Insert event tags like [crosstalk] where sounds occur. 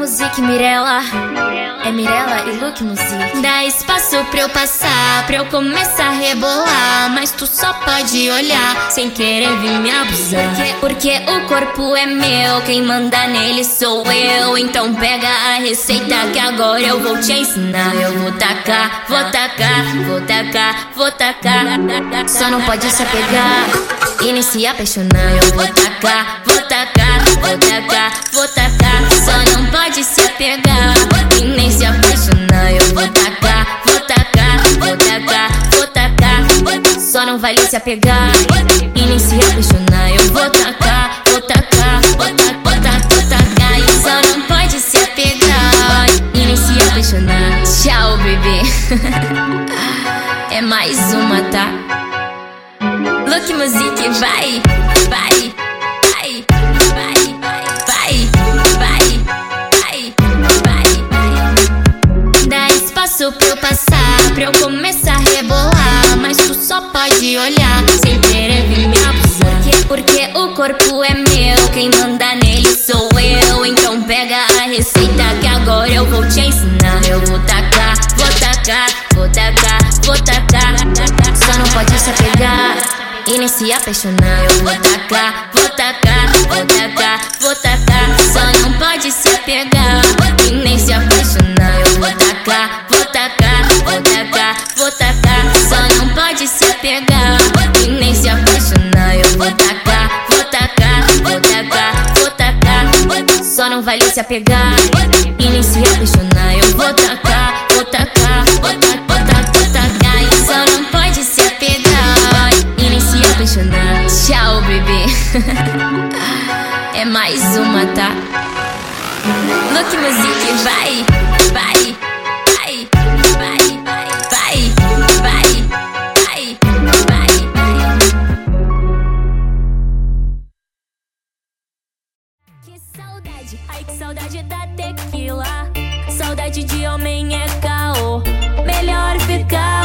Music Mirella. É Mirella e Look Music. Dá espaço pra eu passar, pra eu começar a rebolar. Mas tu só pode olhar, sem querer vir me abusar. Porque, porque o corpo é meu, quem manda nele sou eu. Então pega a receita que agora eu vou te ensinar. Eu vou tacar, vou tacar, vou tacar, vou tacar. Só não pode se apegar e nem se apaixonar. Eu vou tacar, não vale se apegar e nem se apaixonar. Eu vou tacar, vou tacar, vou tacar, vou tacar, vou tacar. E só não pode se apegar e nem se apaixonar. Tchau, bebê. [laughs] é mais uma, tá? Look Music, vai, vai, vai, vai, vai, vai, vai, vai. Dá espaço pra eu passar, olhar, sem querer vir me abusar. Porque, porque o corpo é meu, quem manda nele sou eu. Então pega a receita que agora eu vou te ensinar. Eu vou tacar, vou tacar, vou tacar, vou tacar. Só não pode se apegar e nem se apaixonar. Eu vou tacar, vou tacar, vou tacar, vou tacar. Só não pode se apegar e nem se apaixonar. Eu vou tacar, vou tacar, vou tacar, apegar e nem se apaixonar. Eu vou tacar, vou tacar, vou tacar, vou tacar. Só não vale se apegar e nem se apaixonar. Eu vou tacar, vou tacar, vou tacar, vou tacar, vou tacar. Só não pode se apegar e nem se apaixonar. Tchau, bebê. [laughs] é mais uma, tá? Look Music, vai, vai. saudade. Ai, que saudade da tequila. Saudade de homem é caô. Melhor ficar.